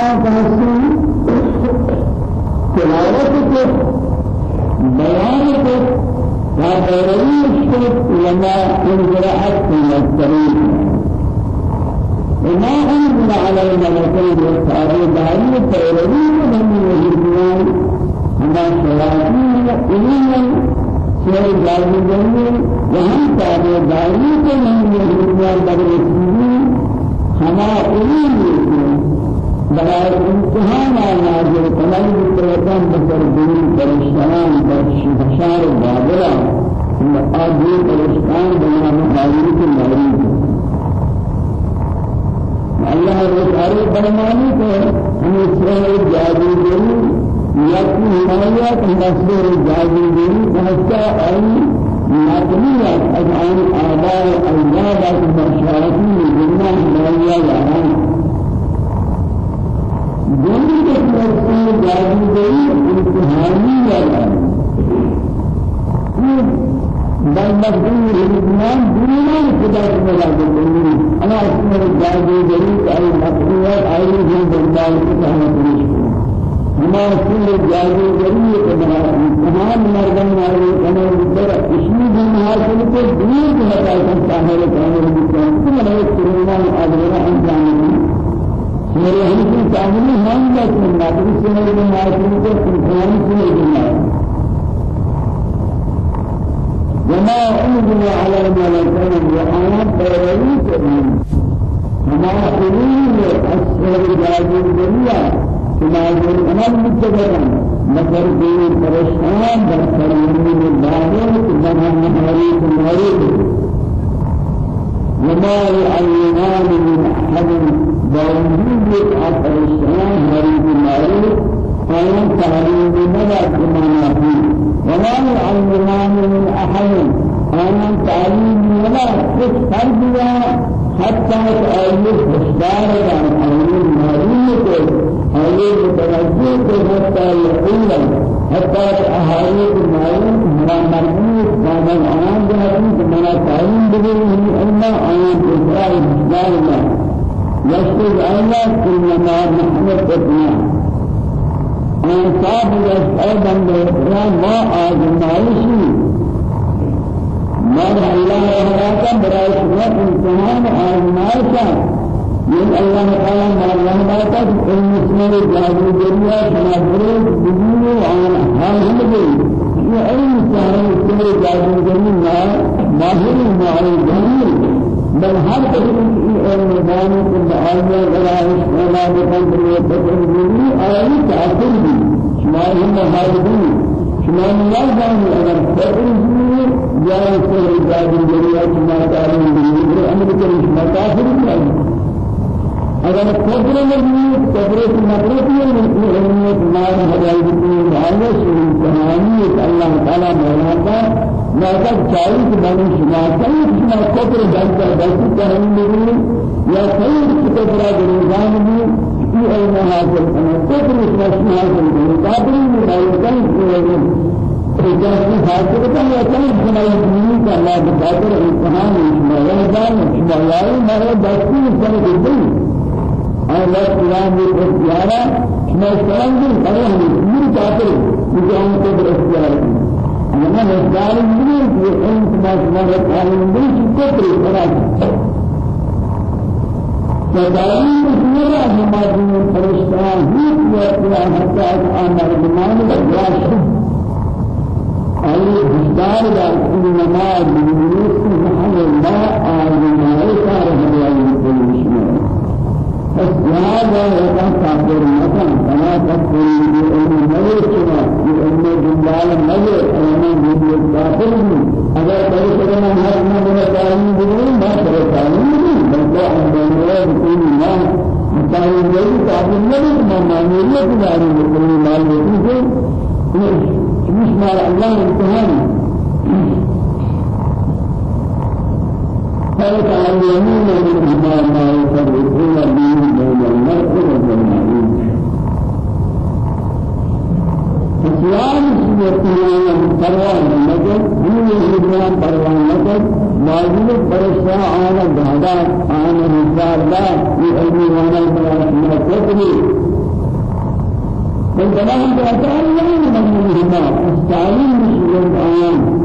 آيات هستي تلاوت کو بیان کو وغيرش کو لما انزرعت في الطريق وما أنزل على الملكين والتعريض عليه فإليه من يجبون هما شياطين إليهم جاهل جميل وهم تابع داري من يجبون بدر السنين هما إليه برای امتحان نازل کنن بکرتن بسر دین پرشتان بشار بابرا آدمی پرشتان بنا مخالی کی مریض اللہ رسالے فرمانے کو ہم اسرائیل جادوگری یا کی حمایت نصر جادوگری پہنچا آئی ناکمیت از آن آباء اجداد بشارتی جنہ حمایہ یاران دونوں کے طرف جاری گئی امتحانی والا بل مخدوم الإسلام دنيا خدا سے ملاقات کرنی أنا اس میں جاری گئی کہ مخدومات آئی ہیں بندال کی کہانی پوری ہمارا سر جاری گئی کہ تمام مردان آئے کنے در اسمی دن حاصل کو دنیا کی حقائق سامنے کہنے لگے کہ میں نے کرونا ادرا انجام میرے ہم کی تعمیل مان کا سننا تو سننے میں معاشرے کو انسان سنے دینا وما أنزل على الملكين وآيات بيريت وما أريد أسفل جاهل الدنيا كما يقول أنا متجرا مگر دين پریشان در سرمنی الظاهر كما نحريك المريض وما يعلمان من أحد باوجود آخر السلام مريض المعروف قائم تعليم بمدى كما فيه ولا يعلمان من أحد قائم تعليم فرضيا حتى تأيد إصدار عن أولي المعروف أولي متوجه حتى يقول. حتى أهالي المعروف ما مرموز ما من عام بهذه ما تعليم بغيره إلا آيات إصدار الله يشهد الله كلما محمد ابنا انصاب يشهد أن ما آزمائشي ما الله وحراك براي شما امتحان آزمائشا من الله تعالى ما الله باتا المسلم جاهل جريا شما بروز بدون وعن حال هم یہ علم اس کے جاہل ماهر معي جميل بل هر قسم الميدان كل آية ولا ولا بقلب يتكلم آية تأثير بي شما هم هاردين شما نيازان اگر فكر بي يا سر إجاد الجريا شما تعلم بي أمر كل شما كافر بي اگر فكر لگی فكر کی مطلب یہ ہے کہ مال ہدایت کی حالت سے کہانی اللہ تعالی مولانا ما قد جائز بني شما كيف شما كبر جلسة بلسي كهن لغني يا كيف كبر جلسان لغني في أين حاصل أنا كبر شما شما حاصل لغني كابرين من أين كيف لغني إجازة حاصل كان يا كيف شما يدني كالله بقادر إمتحان شما يهدان شما يعي مرة دستي سنة جدي الله سلام بالإختيارة شما سلام بالإختيارة من كافر بجان كبر إختيارة أنا مقدار من أنت ما سمعت عن من كتر خلاص فدائما سمعنا هما دين فرشتان هي يا حتى أمر بمان الأجواش أي مقدار ذا إنما من سبحان الله آمين ما يكره الله كل شيء فهذا هو كافر مثلا فلا تكفر بأن ملكنا بأن جلال ملك أنا من كافر أگر بڑے کرنا ہے نہ بنا تعلیم دینے نہ کرے تعلیم بلکہ ہم نے کوئی نہ تعلیم نہیں تعلیم نہیں نہ مانیت داری کوئی مال نہیں ہے مش مال الله امتحان فيتعلمون منهما ما يفرقون به بين المرء والمعروف اسلام سورتنا پروان نکل دین اسلام پروان نکل واجب پرشا آن دادا آن دا یہ علمی وانا بنا سنا وكلام بأسان لا منهما التعليم مش الآيان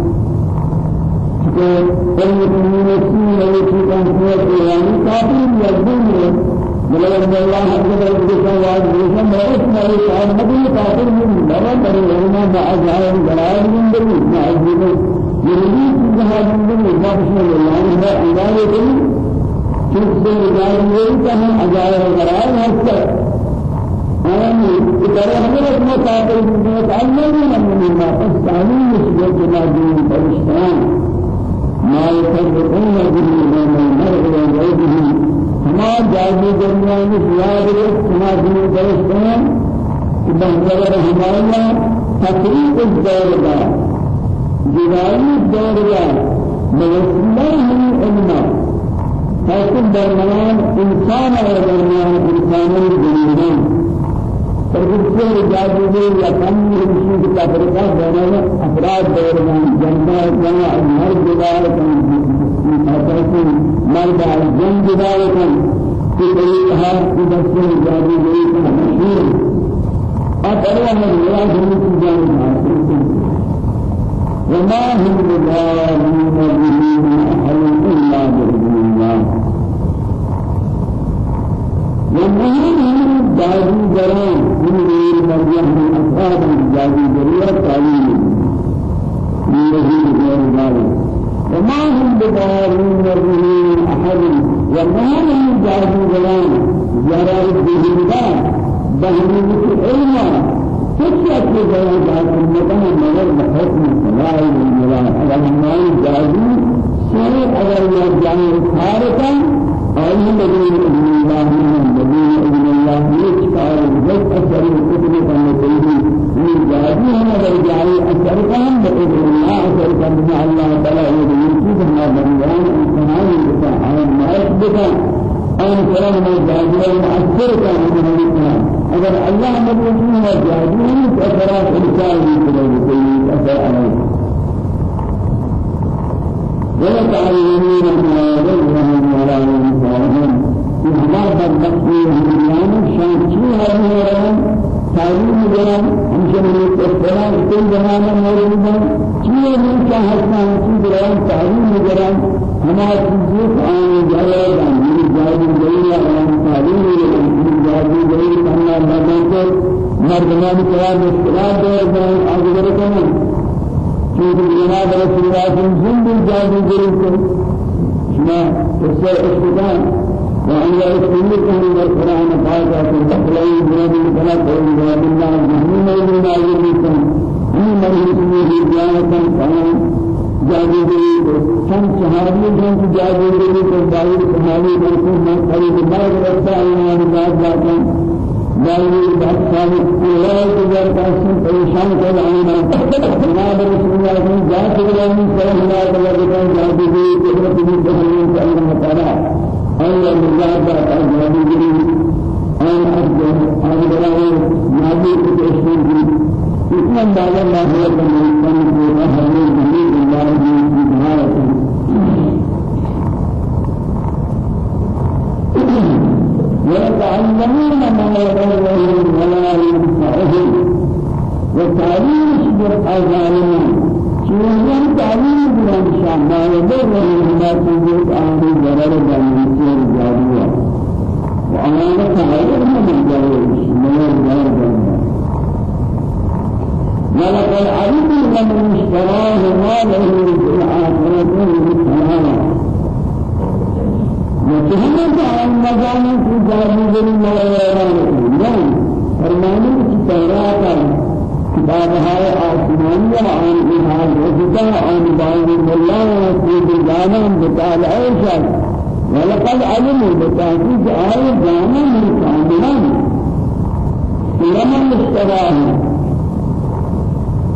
كل من يسمى ويشوف أنفسه يعني كافر يزدون ملك الله عز وجل واجب وسلم اسمه شان نبي كافر من بابا بر علماء ما أجعل جلال من دل ما أجل يريد جهاد من دل ما بسم الله ما أجعل دل كيف سيجعل يريد كهم أجعل جلال هسه إذا هذا ما كافر من تعلم من ما تستعمل مسجد جلال الإسلام ما به بين المرء وزوجه ما جاهي دنیا میں زیاد ہے سنا دین درستان کہ بہتر ہمارا تقریب الدور کا جوانی الدور کا موسیلہ ہم علما حاصل درمیان انسان اور درمیان انسانوں درمیان فرقے جادو یا کم رشید کا فرقہ بین افراد درمیان جنہ جنہ ہر جگہ کا مرد الجن بداية في طريقها في دستور جاري ليس مشهور أترى من الله من جانب وما هم بضارين به من أحد إلا بإذن الله۔ ومن جادي جران من غير مرجع من أصحاب الجادي جريا تعليم. من غير ذلك وما هم بضارين به أحد. وما جاهل جلال. جرائد العلم كيف يكون جلال جاهل مدن مدن بحكم سلاء الجلال على ما جاهل سيء على جاهل خارقا. مدين ابن الله من ابن الله يشكر جد أثر الكتب كما تقول من جاهل هذا جاهل أثر كان بإذن الله أثر كان الله تعالى يريد ما بنيان بك أن كلام ما جاهل مؤثر كان من الإسلام أجر الله مبين ما جاهل أثرات إنسان من أثر عليه ويتعلمون ما يدرهم ولا ينفعهم إخلاص التقويم بالله شانشي هذه تعليم جرام همشه من اختلاف كل زمانه موجود ہے چیز من چاہتا ہے چیز جرام تعليم جرام ہمارا چیز آن جائے گا میری جائے گئی ہے آن تعلیم میری جائے گئی ہمارا مردان کو مردمان قرار اختلاف دے گئے آگے کرنا چونکہ جناب رسول اللہ وسلم جائے گئی کو شما قصہ اختلاف وأن يرسل لكم القرآن قاعدة تقلعي بلاد الفلك وإذا بالله مهمين إلينا يريكم من مريض به جانة جادوگری چند صحابی جن کی جادوگری کو باہر صحابی بن کو میں قریب بعد رکھتا ایمان بعد جاتا باہر بعد صاحب کوئی دیگر قاسم پریشان کر آئینا جناب رسول اللہ نے ذات اللہ صلی اللہ علیہ وسلم جادوگری قدرت کی تحریر کا اللہ تعالی اور اللہ کا جادوگری اور اب آج بڑا نابی کو تشکیل کی اتنا اندازہ نہ ہوا کہ میں نے ہمیں ويتعلمون ما يضرهم ولا ينفعهم وتعليم بالأذانين شيئا تعليم بالأنشاء ما يضرهم ما تجد عن ضرر بالنسير جارية وأمانة عليهم من ضرر من ضرر ولقد علموا من اشتراه ما له في الآخرة من خلاق وتهمت عن مجانا في جانب الله. فرمانه في توراة كتاب هاي آسمانية عن إلهام وجدة عن باب الله وفي جانا بتال عيشة ولقد علموا بتحقيق آية جانا من كاملا لمن اشتراه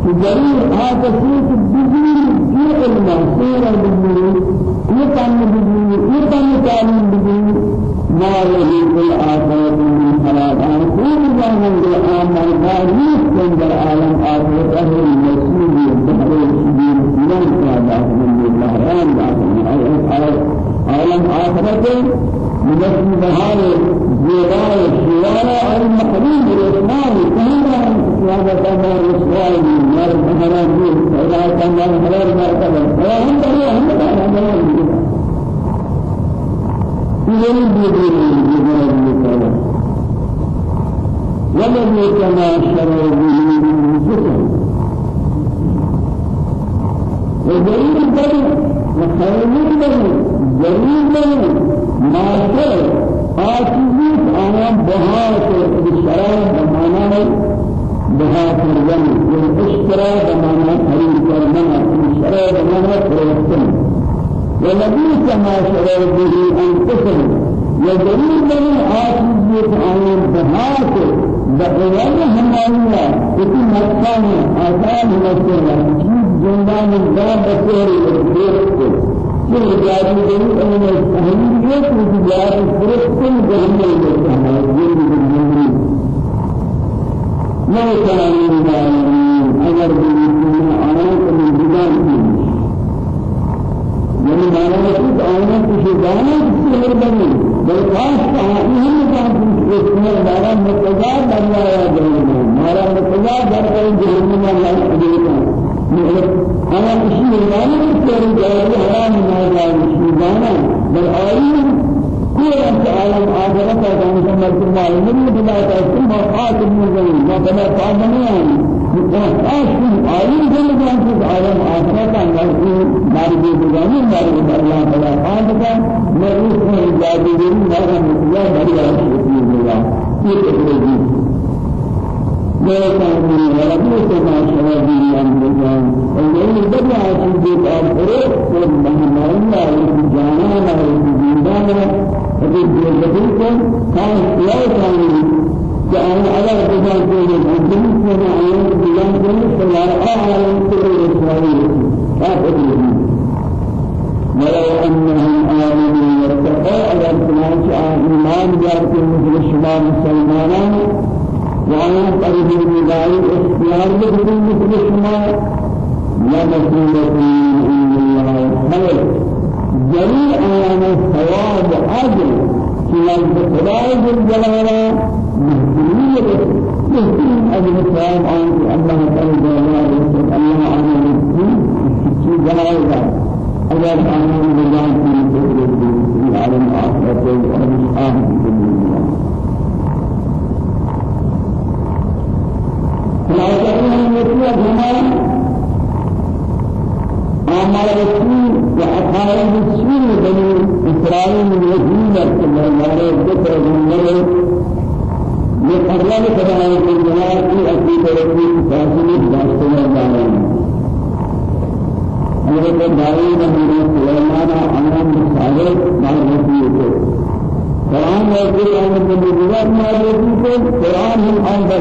جرير هذا سيف الدين في المنصور الدين يتم الدين يتم تعليم الدين ما في الآخرة من خلاق عن زمن الآن مرضى من العالم آخرة أهل المسجد الدهر الشديد من كان من الله رام عالم آخرة من بهار زيراء الشوارع المحرم الإسلام كهذا قيامة ما رسول مر مهران دي فلا كان مهران ما كان فلا هم بني هم كان مهران دي يلي دي كما شرع به من وجريد البدن وخير البدن جريد البدن معاشر آسیت آیا بہات بشرا بمانا بہات رجل یہ اشترا بمانا خرید کرنا بشرا بمانا فروختن والذي كما شرع به أنفسهم. وجريد من آسيت آیا بہات بقيان همانيا إتي مكان آسان مكان جندان الزام بسوري الزيرك كل جاري جري أن التهيئ كل جاري فرق كل جهنم الجهنم الجهنم ما كان العالمين أجر من آيات من جدال يعني ما نقول آيات شجاعة سهر بني بل خاص آيهم اسمه مارا بنيا يا جهنم. مارا متجار در جهنم. لا يحدث أنا أشيء ما نذكر جاري حرام ما جاري شيء ما بل آيين كل أنت عالم آخرة كان سمعت الله من بلا تأثير ما قاتل من زين ما بلا تعبنا آشين. آيين جل جل عالم آخرة كان لكن ماري بيجاني ماري الله بلا قاتل ما يسمع جاري ما هم الله بلا شيء الله كيف كان من ولد كما شرع به أنفسهم وإن بدأ عشيد الأرض والمهمان لا يجانا لا وفي الجزائر كان لا كان كان على الدين كان على الرجال كل سلام على كل إسرائيل هذا ولو أنهم آمنوا واتقوا على الصلاة إيمان جاءت مثل الشباب السلمانان وأنا قريب المدعي اختيار لكم مثل شما لا مسؤولة من الله. خير. جميع أيام الثواب أجر في الخداع الجلالة مهتمية مهتم أجر الثواب. عن الله تعالى الله عز وجل في جلاله هنا أمر الرسول وأقارب الرسول بني إسرائيل من يهود كما يرى ذكر من يقرر كما يقول في أكيد رسول فاصل داستنا دارين حضرت داوود بن سليمان أمام صالح مع رسول قرآن يقول أن النبوات ما يقول قرآن هم أن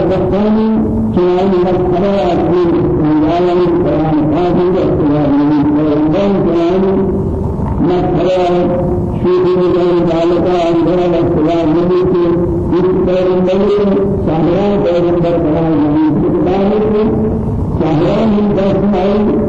بستاني كان مسألة أكيد ولا القرآن قادم اختلاف من القرآن كان مسألة شيء من ذلك عندنا اختلاف من يذكر النبي سهران پیغمبر كلام النبي كتابه سهران من تسمعي پیغمبر كلام على ما يتبعون ما قدم الشياطين على ملك سليمان في جملة بخدا جملة سرا ما قبل أكيد لا لا لا أكيد يجري الأجنحيان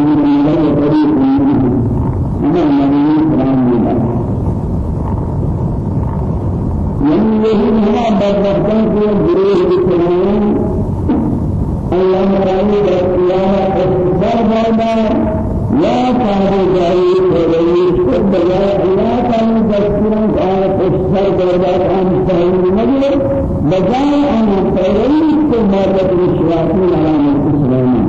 بجائے ہم پہلے کو مدد وشواسی لگانے یہی ملا بدبختوں کے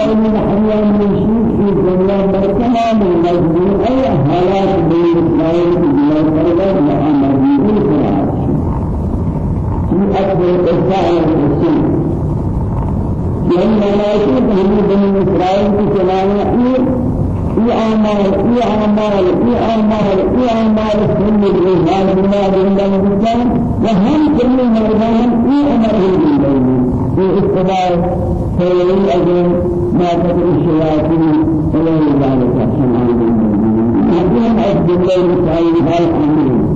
قوم الحياة من شيء في الدنيا بركة من أي حالات بين إسرائيل في بلاد مع مجد القرآن في أكبر إسرائيل الرسول لأن ملائكة هم بني إسرائيل في سلامة في أعمال في أعمال في أعمال في أعمال كل الرجال بما بين الإنسان وهم كل مرضان في أمره بالليل في اتباع خير الأجر ما تدعو الشياطين إلى ذلك سمعان بالليل هذه عبد الله. تعالى الأمر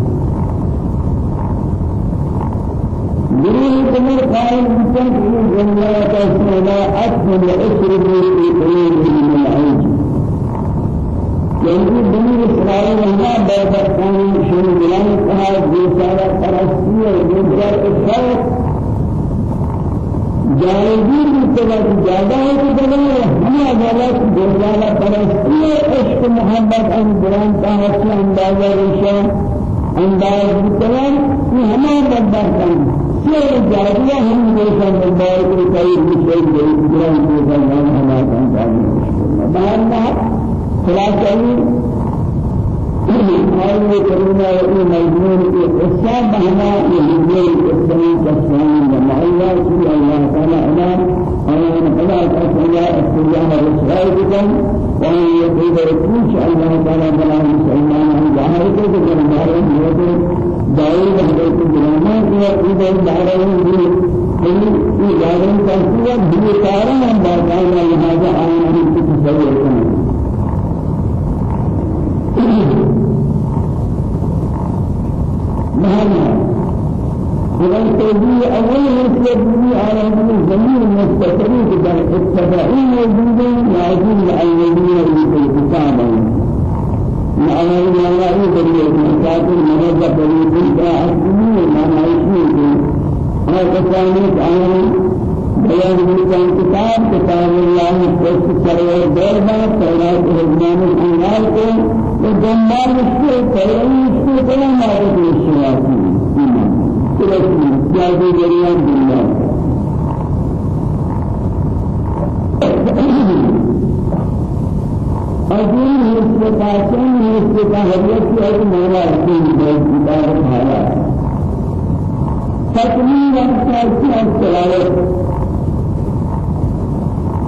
جريء كمر قائل بسم الله تعالى أكمل أسر في قلوب من العيش يعني بني إسرائيل ما بعد كان شنو بلان كها جيسارة فرسية جيسار إسرائيل جانبی مستوى زیادہ ہے کہ بنا ہم عدالت جیسارة فرسیة عشق محبت ان بلان كها سے اندازہ رشا انداز مستوى یہ ہمارا بدبخ کن سیر جادیہ ہم جیسا مدار کے کئی مشکل بلان جیسا نام ہمارا کن جانب بہرحال خلاصة قال كريما وإن مجنون إحسان بهما يهدي الإسلام كسلام لما الله سبحانه الله تعالى أمام أنا فلا أسأل أسأل رسائلكم وأن يقول رسول الله تعالى بلا مسلمان عن ظاهرك كجمال يوم دائما حدث جلما وإذا دارهم به دارهم تنسيا به كارا ما كان لهذا آمن في تسويه مهما إذن تجي أول مسلمي على من الزمين المستقرين كده التبعين موجودين يعجين الأولين في الكتاب معنى الله يدري المساعد المرضى بريد الداعسين ما نعيشين هذا ایان بلکان کتاب کتاب اللہ پرست کرے اور دیر بات تورات رضمان الانوال کو تو دنبار اس کے پہلے اس کے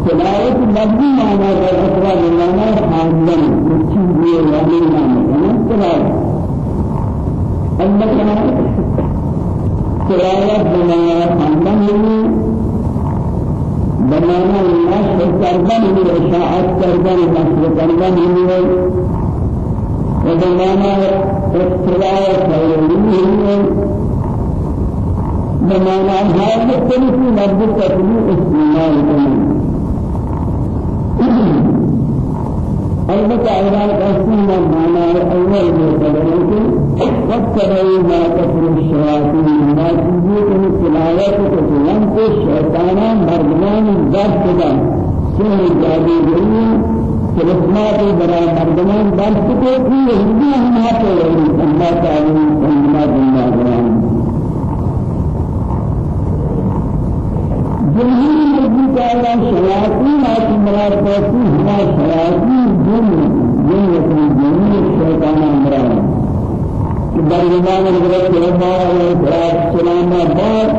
أساسي الصلاة تلاوت مبني معنى الأسرار معنى حاملا مكتوب يعني معنى تلاوت. أما تلاوت بمعنى حاملا بمعنى النشر كربان من إشاعة كربان نشر كربان من وبمعنى اختلاف خيرين بمعنى هذا الثلاث مربوط تكليف استعمال البته اول قسم معنى اول مقدمه واتبعوا ما كفر الشياطين ما تجيكم تلاوات كتلان کو شیطانان مردمان دست دا سن جادو گئی تلسمات برا مردمان دست کو کی ہندی ہم ہاتھ اللہ تعالی اللہ اللہ جمهور مجلس على شياطين مراد بسي هما جن جن يكون جن الشيطان مراد برزمان الغرب كلمة والإسراء سلام بعد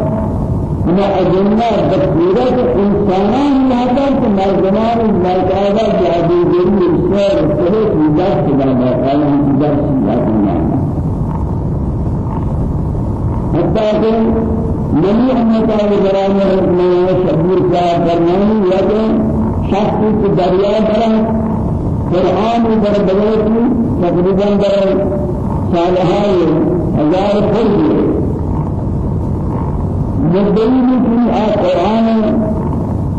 هما أجنة بصيرة إنسانان هذا كمرزمان المركبة جادو جن السر في ذات سلام قال هم ذات سلام حتى نبی احمد علیہ السلام نے شبیر کا فرمانی یا کہ شخص دریا پر قرآن پر بلوتی تقریبا در سالهای ہزار فرد مدعی کی آ قرآن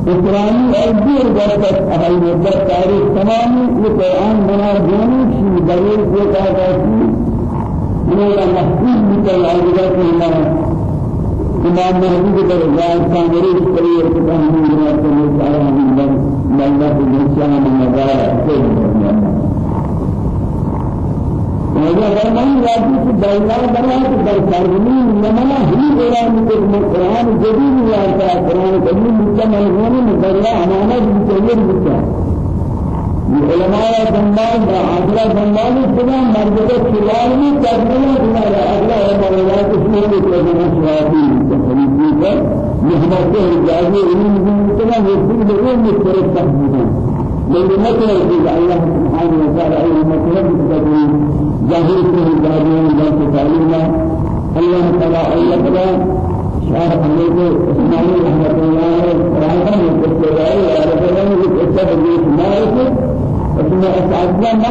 اسلامی ایدیر برکت اہل مدت تاریخ تمام یہ قرآن بنا دونی چیز دلیل کو کہا جاتی میرا محفوظ بکر آئیدہ کے اللہ إمام مهدي کے درجات سامری کری ارتقام من جنات کے سارا من بن ملنا کے من نظارہ سے وجہ فرمان راضی کی دولار در سرزمین نمنا ہی قرآن کے قرآن جدید یا قرآن کریم مکمل ہونے میں دریا امانت بھی چاہیے بھی علماء زمان آخرا زمان سنا مرجع خلال میں تجربہ سنا آخرا مولا کشمیر کے تجربہ شوافی تفریقی اجازه علم سنا وہ بھی لوگوں میں فرق تحمل بالمثل في الله سبحانه وتعالى أي مثل بتدري ظاهر في الجاهلين ذات تعليما الله تعالى أي تعالى شاهد عليه إسماعيل رحمة الله رحمة الله وعلى يكتب بإسماعيل ثم أسعدنا ما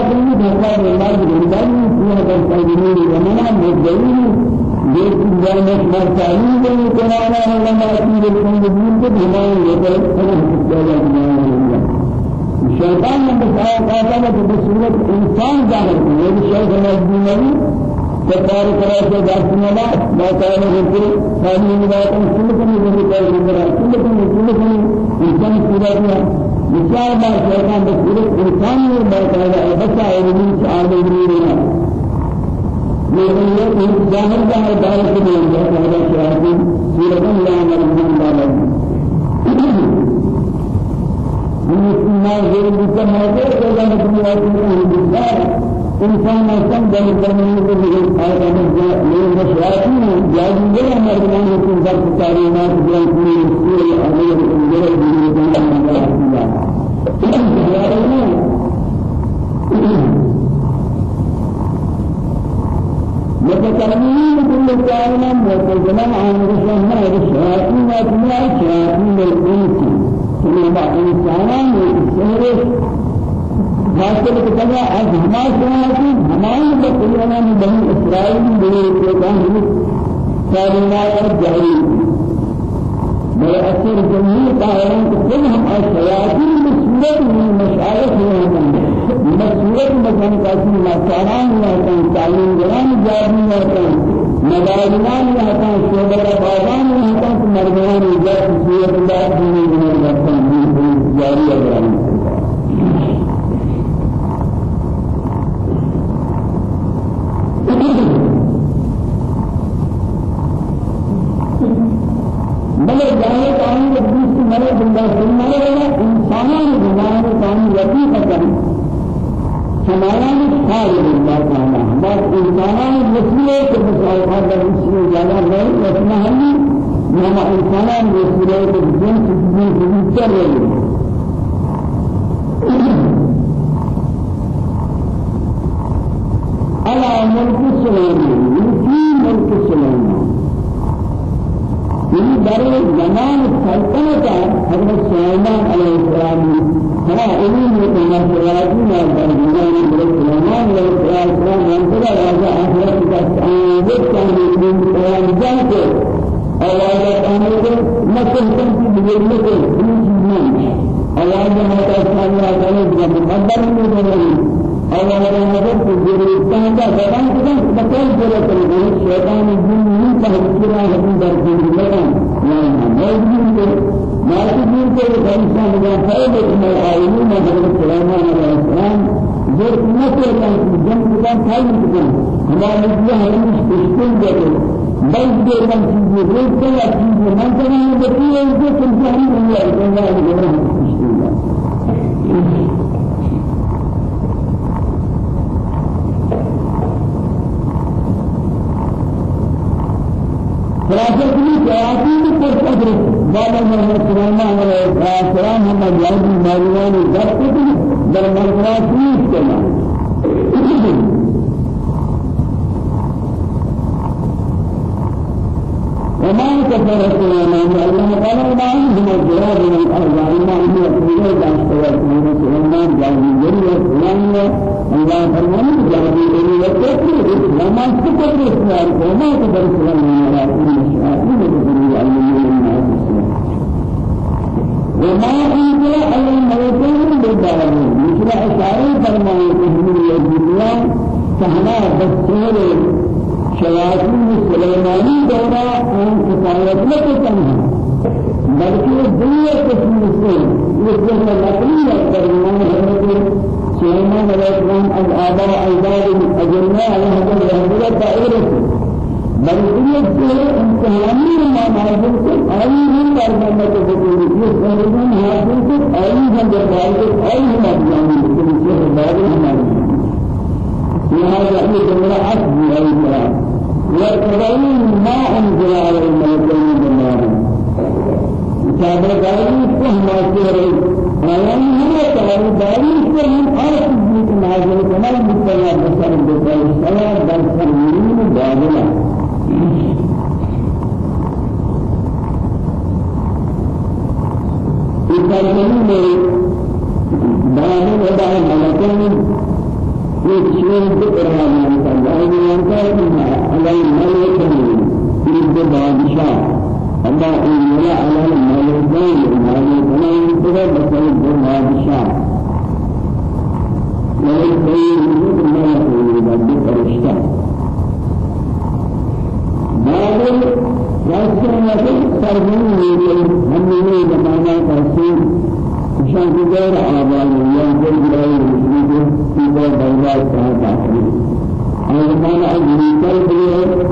كنا نفعل الله بالإنسان في هذا التعليم ومنع مجدين جيت جانب ما تعليم القرآن وما أتي بالكون بهمان يقول الشيطان من بسعى قاتل بسورة إنسان ظاهر من الشيطان الدنيوي كفار كراس دارس ملا ما كان يقول ثاني ملاك كل كم يقول كل كم كل كم كل كم إنسان سورة مثال ما الشيطان بسورة إنسان ما كان بسعى من سعى من لیکن یہ ظاہر ظاہر دار کے لیے ہے کہ شیاطین سورۃ اللہ مرحوم مشاكل جاهل غير مردمان يكون ذات تعليمات جل كل مسؤول أمير غير متكلمين كل كائن متكلم عن رسول الشياطين وأسماء الشياطين الإنس ثم إنسان سهر حاصل كذا از ہما سناتی ہماری بکریاں میں بنی اسرائیل بنی اسرائیل سارنات اور جہری بڑے اثر جمعی قائلوں کو ہم الشیاطین بصورت من مشارف ہوتے ہیں بصورت مکان کاسی ماساران ہوتے ہیں تعلیم گران جاری مدارمان ہیں شعبہ بازان ہوتے ہیں مردمان اجازت صورت اللہ جاری مگر مرے زندہ سننا ہے کام یقین کرتے بھی خیر اللہ تعالی. بس مسئلے زیادہ نہیں رکھنا ہے ہم انسانوں نے مسئلے کے جن چیزیں چل رہے ہیں على ملك سليمان في ملك سليمان في دار زمان سلطنة حضرت سليمان عليه السلام هذا علم يتنا سليمان دار زمان ملك سليمان عليه السلام وانتظر هذا آخرت كأسان كان من سليمان جانك أولا كان مثل كان في بجرمك في جنان أولا ما تسمع الله تعالى مقدر من أو أنا نظر في الجريدة كذا كذا كذا بكل جريدة الجريدة الشيطان الجن من تهجرا هذين درجين لكن لا ما يجين ما يجين كل إنسان إذا فعل ما يعلمون حضرت سليمان عليه السلام جر مثل كان جنب كان فعل كذا هذا مثل هذا مش تشكيل جريدة بس ده كان في جريدة كذا في من كان يبكي يجي في الجنة. الله الله الله تشكيل خلاصة كل آياتي بالقدر ما سليمان عليه السلام هم جاهد مالوان ذات در مرات فيه كما وما كفر سليمان الله قال ما عندهم الجواب من الأرض ما عندهم الجواب من سليمان جاهد جريء سليمان الله فرمان جاهد وكفر وما كفر سليمان وما كفر سليمان وما أنزل على الملكين بالدارين مثل أشعار فرمان تهمل الدنيا فهنا بسور شياطين سليماني دورا أن كفاية لك تنها بلکہ دنیا قسم سے اس میں نقلی فرمان سليمان عليه السلام الآباء أجداد الأجناء على هذا الهدى دائرة یہ کہ انسانی ما معلوم سے آئی ہم کارنامہ کو بتائیں یہ سرگن حاصل سے آئی ہم دربار سے آئی ہم اجانی لیکن یہ دربار ہمارے لهذا هي جملة عصب أي كلام ويقرؤون ما أنزل على الملكين بالنار كتاب قال فهم أسير آيان هو تعالى داري سے ہم ہر چیز کو نازل کرنا مستقبل بسر دیتا ہے سوا در سرمین زمین میں داخل ہوتا ہے ملکوں یہ چیز کو قرآن میں کہا ہے کہ علی ملک في بادشاہ الله أولى على المالكين المالكين كذا بسال البادشاہ مالكين من ما يقول بعد فرشتة بعد راسته ما في سرمن يقول هم من زمانة تفسير عشان كذا آباد ينقل جلاله مسجد في بلاد كذا أنا كان أجري كل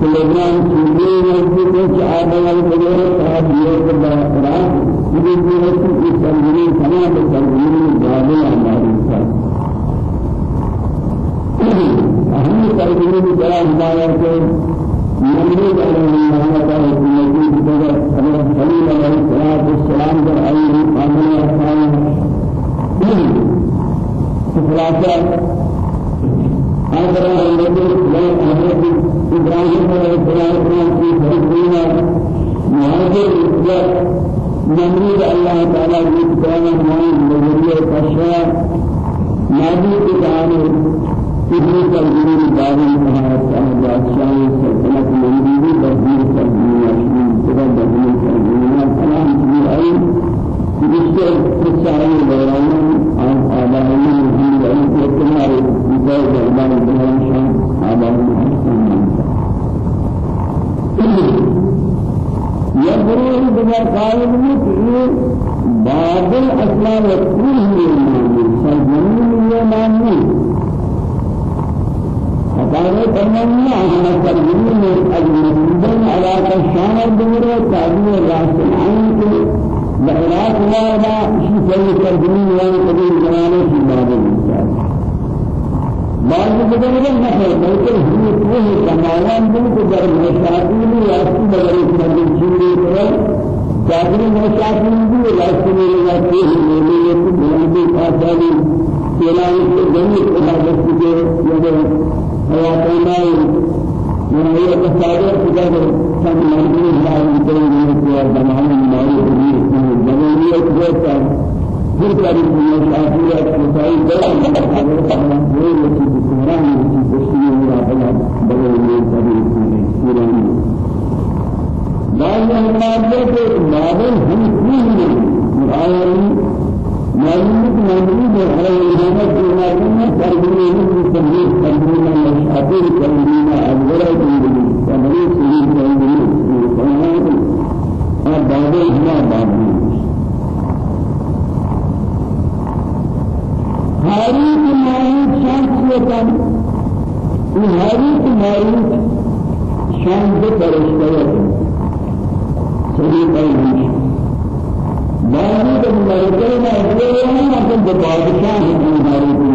تلگرام چیزیں نزدیک ہے کہ آباد وغیرہ صاحب یہ کہ برقرار یہ بھی ہے کہ سرگرمی تمام سرگرمی جابے ہماری ساتھ اہم سرگرمی بڑا ہمارا کہ نبی علیہ السلام کا نبی بغیر حضرت خلیل علیہ السلام در علی قانون احکام خلاصہ هذا الذي لا أحد إبراهيم السلام في فرقنا مهاجر الإسلام نمرود الله تعالى يتكلم عن النبي الكشاف نبي كتابه ابن بابي مهارت الله بادشاہ سلطنت نمرود بزیر سلمان در مشاکل یاستی بدل کرنے چیزیں پر جاگرے مشاکل بھی یاستی میں جاتے ہیں میرے یہ تو بلندی آسانی کلائی کے جنی عبادت کے یہ حیات میں میں یہ تصاویر خدا کے سب مرضی ہے ان کے لیے اور زمانے میں یہ ضروریت ہے پھر کاری مشاکل ہے کوئی بعض المادة بعض هم فيه معاوني معلومات موجودة على الإمامات المادة تربية تربية تربية أولى تربية تمريض تربية تربية بعض هنا بعض هاري شخصیتا نهاری تمہاری شان سے پرشتہ ہے صحیح قول بعضی کے ملکے میں ایسے ہیں کہ جو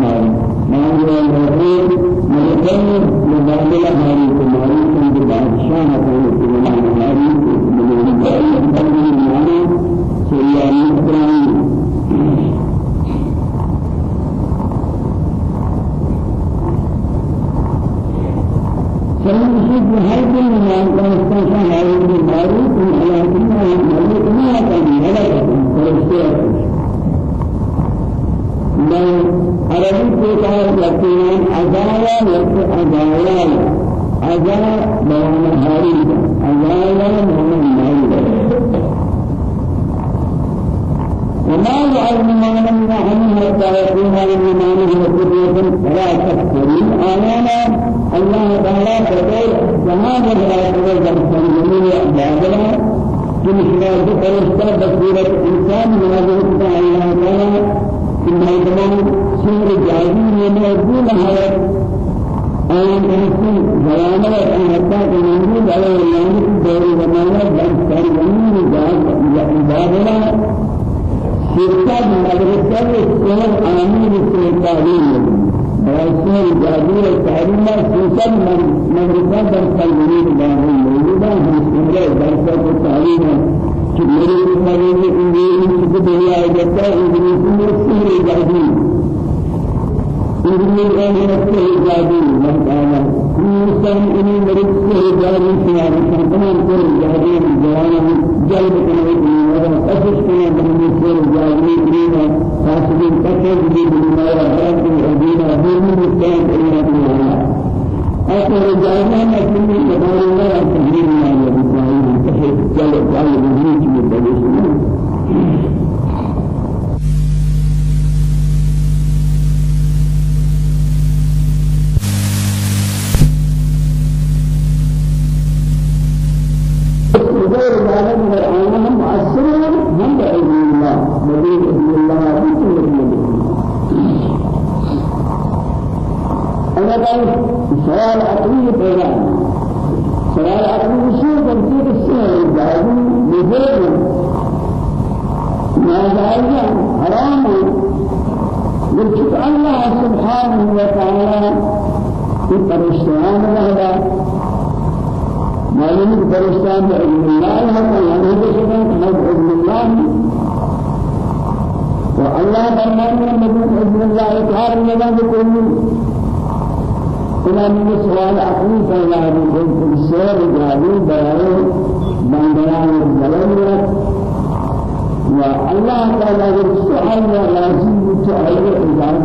من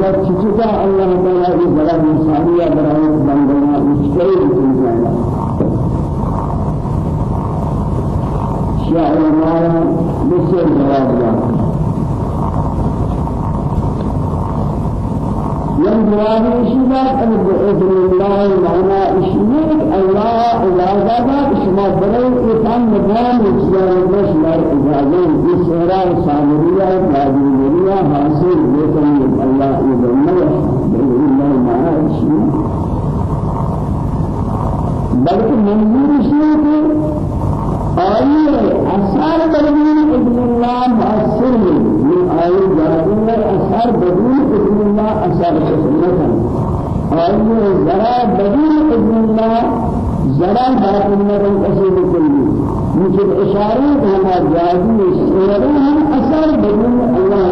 إجازة تجدا الله تعالى الجلال إنسانية برای بندران مشکل إنسان شاعر ما بسر جواب ين جواب الشباب أن بإذن الله معنا إشميك الله إجازة شما بري إتان مدام اثار بدون ابن اللہ مؤثر من آئے جادو اثار بدون ابن اللہ اثار سنتا آئیے ذرا بدون ابن اللہ ذرا باطن میں کسی بکلی مجھے اشارے ہما جادو سورے ہم اثار بدون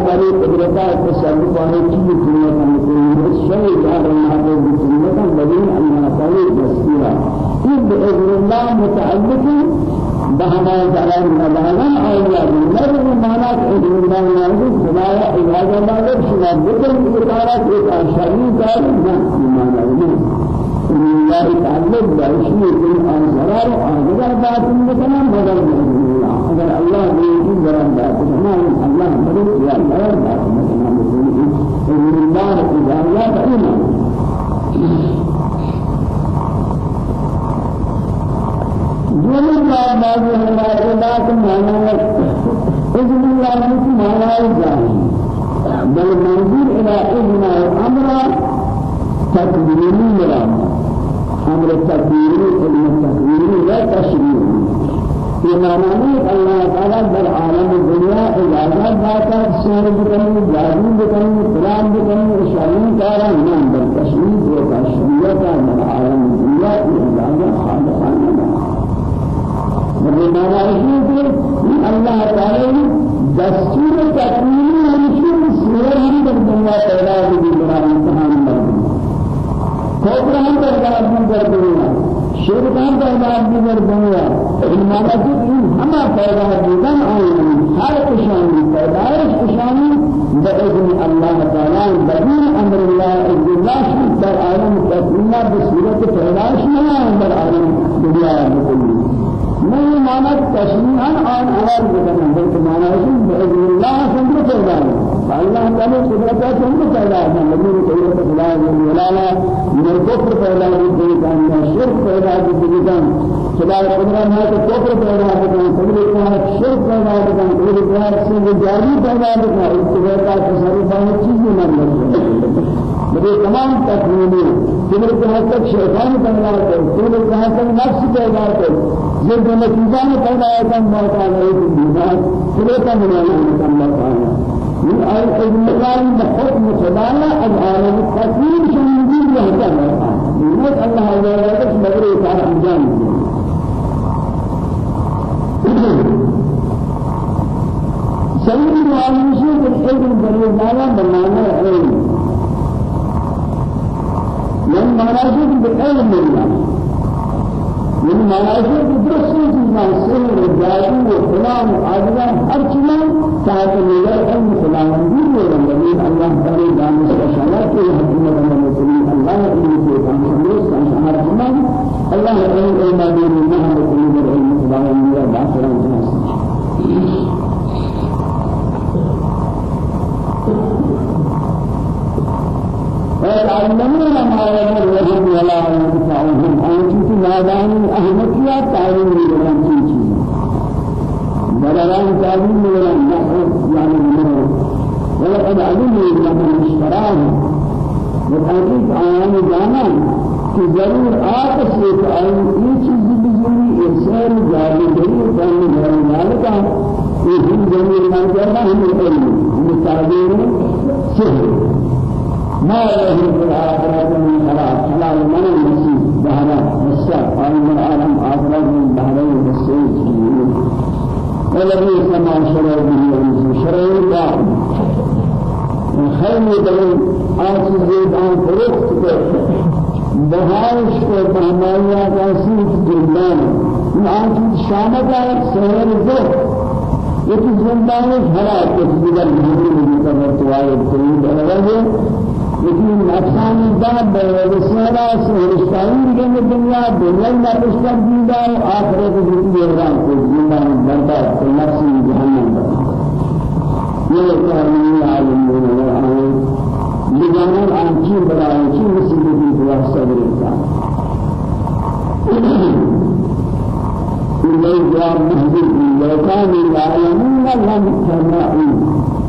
تعالی قدرتا تصرف آنے چیز دنیا کا مکلی الشيء هذا المعبود بسنة بدون الله تعالی دستورا إذ بإذن الله متعلق بهما جلال مدانا مرد مانات إذن الله نازل خدايا إجازة مالك شما بكر بكارات إيك أشاري كار ما إيمان الله إن الله تعلق بعشي كل أنصار أجر باطن بكنا بدل بإذن الله أجر الله بيجي برام باطن ما الله بدل يا الله باطن بكنا إذن الله إجازة إيمان دوسری بات مانا ہے اذن اللہ کی مانا ہے جان بل منظور إلى اذن الامر تقديري مرام أمر تقديري علم تقديري لا تشريعي معنى الله تعالى بل عالم الدنيا اجازت داتا سیر بکنی جادو بکنی قرآن بکنی اشارین کارا نام بل تشریع و تشریعتا بل عالم الدنيا اجازت خالقانا بمعنى إيه الله تعالى دستور تكوين ونشور سورة الدنيا پیدا ہوئی بنا امتحان کوپر ہم پیدا بھی کر دنیا شیطان پیدا بھی کر دنیا ایمان کی ہم پیدا دیدن آئیں ہر کشانی پیدائش کشانی بإذن الله تعالى بدون أمر الله إذن الله در عالم تكوين بصورة پیدائش نہیں در عالم دنیا بكل نہیں مانا تشریحاً آن اول بدن بلکہ مانا ہے بإذن الله سنگ پیدا ہے اللہ تعالی قدرت سنگ پیدا ہے نبی قدرت خدا جل جلالہ من الكفر پیدا ہے دیکھا ہے شرک پیدا ہے دیکھا خدا قدرت ہے تو کفر پیدا ہے قدرت ہے شرک پیدا ہے قدرت ہے سنگ جاری پیدا ہے قدرت کا تصرف ہے چیزیں نہ لگے میرے تمام قدرت کے حد تک شیطان پیدا کر کے حد تک نفس پیدا کر جب نتیجہ میں پیدا ہے موت آ گئی تو بیمار قدرت کا بنانا مکمل پانا من آية المقام بحكم خدانا العالم التكوين شمولين يهدى الله الله عز وجل بغير تعالى أنجام علم بني مالا بمعنى علم من معنى بالعلم الله من معنى بدرس ما سر جادو وفلان عادلان هر چیز تاج میلاد علم فلان دین النبي الله تعالى اشارات کے حکمت المسلمين الله کے کام سمجھ سمجھ رحمان الله علم علم دین الله علم علم فلان دین باقران ويتعلمون ما يضرهم ولا ينفعهم أنت نادان أهمكيا تعلم لهم شيء. بلغان تعلم لهم نحو يعني منه ولقد علموا لهم اشتراه وتحقيق آيان جانا کہ ضرور آپ سے آئی یہ چیز بزرگی انسان جاری گئی جانے گھر مالکا یہ ہم جمعی مانگرنا ہم علم مستعدین سہر ما له في الآخرة من خلاص حلال من المسيح بهنا مساء قال من عالم آخرة من بهرين مسيح والذي سمع شرع به المسيح شرع الله خير دليل آج زيد آن فرقت بهارش کو بہمایا کا سیف جلدان آج شامت آئے سہر دو یہ زندان حالات کے دیگر مہمون بھی کرنے تو آئے تو لیکن نقصان داد بسیارا سهرشتاین کے دنیا دنیا میں رشتہ دیدا ہے آخرت کی جیران کو زندان برباد کو نفس جہنم یہ کارنی عالم و عالم لجانان آنچی برای چی مصیبتی دعا صبر انسان إليه جواب محدود لو كانوا يعلمون لم تسمعوا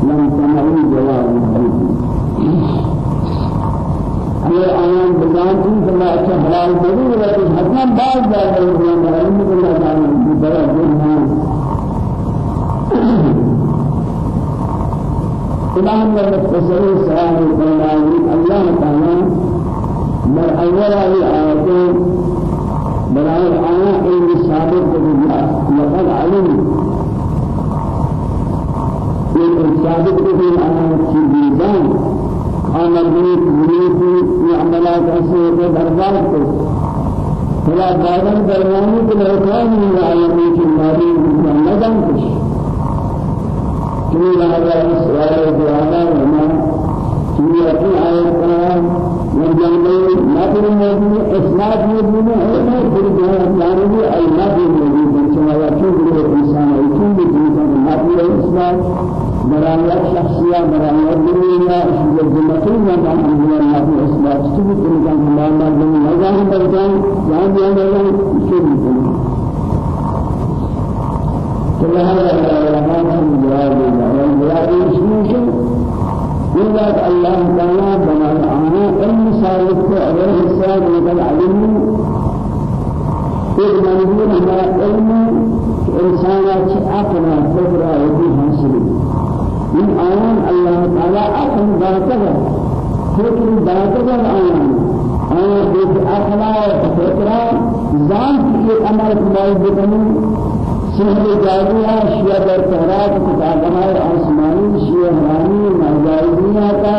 لم تسمعوا جواب محدود یہ آیان بجانتی فلا اچھا حلال بری ولی حتما بعض بار بری علم اللہ تعالی برا جنہا خداهم مختصر سؤال الله الله تعالى من أول آياتين من أول آية علم ثابت لقد علم۔ من ثابت به آيات في ميزان آمد بني بني ایسے کے دربار کو فلا بادن درمیانی کے لئے من عالمی کی ماری نظم کش کمی لہذا سوال دعانا وما کمی اپنی آیت قرآن والجنبی ناظر موجود اصلاح موجود ہے پھر جانبی ایمات موجود ہے چنانچہ چون انسان ہے چون بھی إنسان ناظر اصلاح برای شخصیت برای دنیا شیء جنتی ما نام الله في اسماء سبت كان ما نام نظام برجان جان جان جان شيء كل هذا العلماء من جواب الله جواب شنو إذا الله تعالى بنا أنا علم صالح عليه السلام من العلم إذ منظور ما علم إنسانات عقلا فكرة ودي حاصل من آيان الله تعالى أكن ذاتها فكر ذاتها آيان آيان بيت أخلاق وفكرة ذات في أمر بكم سهل جادوها شيئا در تهرات كتابها آسماني شيئا هراني نازائزيها کا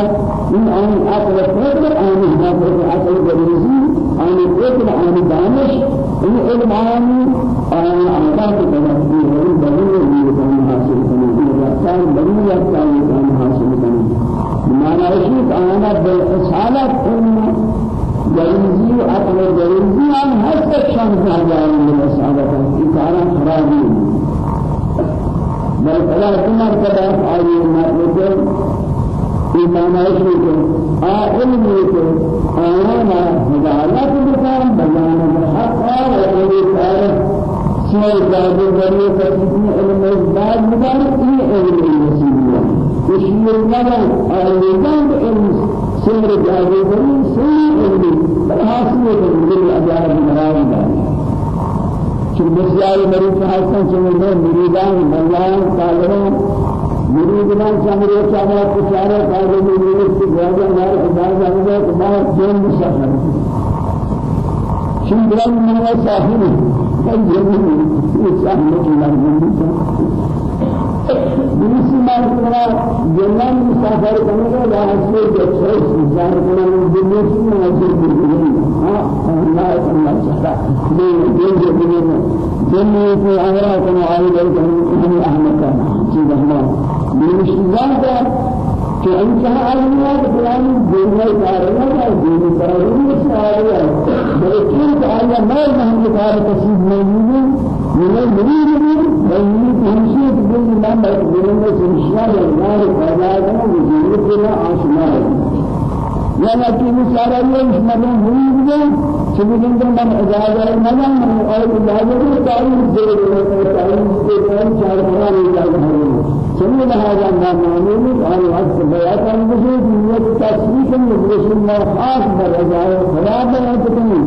من آن أقل فكر آن هنا فكر أقل بريزي آن فكر آن دانش إن علم آن آن آباد تبقى في هذه حاصل رفتار بني رفتار كان حاصل بني بمعنى شيء أنا بالإصالة علم جريزي وعقل جريزي عن هذا الشان هذا من الإصالة إثارة خرابي بل فلا تمر كذا آيه ما يقول إيمان شيء علم يقول أنا هداية بكام بيان الحق وإيه شيء بعد ذلك فتني علم الزاد مدار إيه علم المسيح وشيء المدار أيضاً علم. سير جاد ذلك سير علم. فحاسية من الأجار المراد شو مسيار مريض حسن من مريضان ملان قادران. مريضان شامل شامل كشارة قادر مريض سجادة نار خدای جانب خدای جن بسخر شو بلان من صاحبه سفر کرنے کا واسطے جو ہے انسان کو دنیا کی نظر پر نہیں ہاں اللہ تعالی چاہتا ہے یہ جو دنیا میں دنیا کو اگر ہم عالم بن ہم احمد کا چیز ہمارا دین شجاعت کہ ان کا علمیا قرآن دینے دار ہے دین سرائے اس آئے ہے لیکن تعالی میں ہم کے بارے تفسیر نہیں ہے یہ نہیں نہیں نہیں تمشی تو میں میں دین میں سنشیا ہے نار بازار میں وزیر کے نا آشنا ہے یا لیکن سارا یہ اس میں نہیں ہے سبحان الله من اجازه المنام من اجازه التعليم الدين التعليم الدين التعليم الدين التعليم الدين اجازت ہے سمي هذا ما معلوم قال وقت بيات المسجد نية تسمية المدرسة ما خاص برجاء خراب بيتني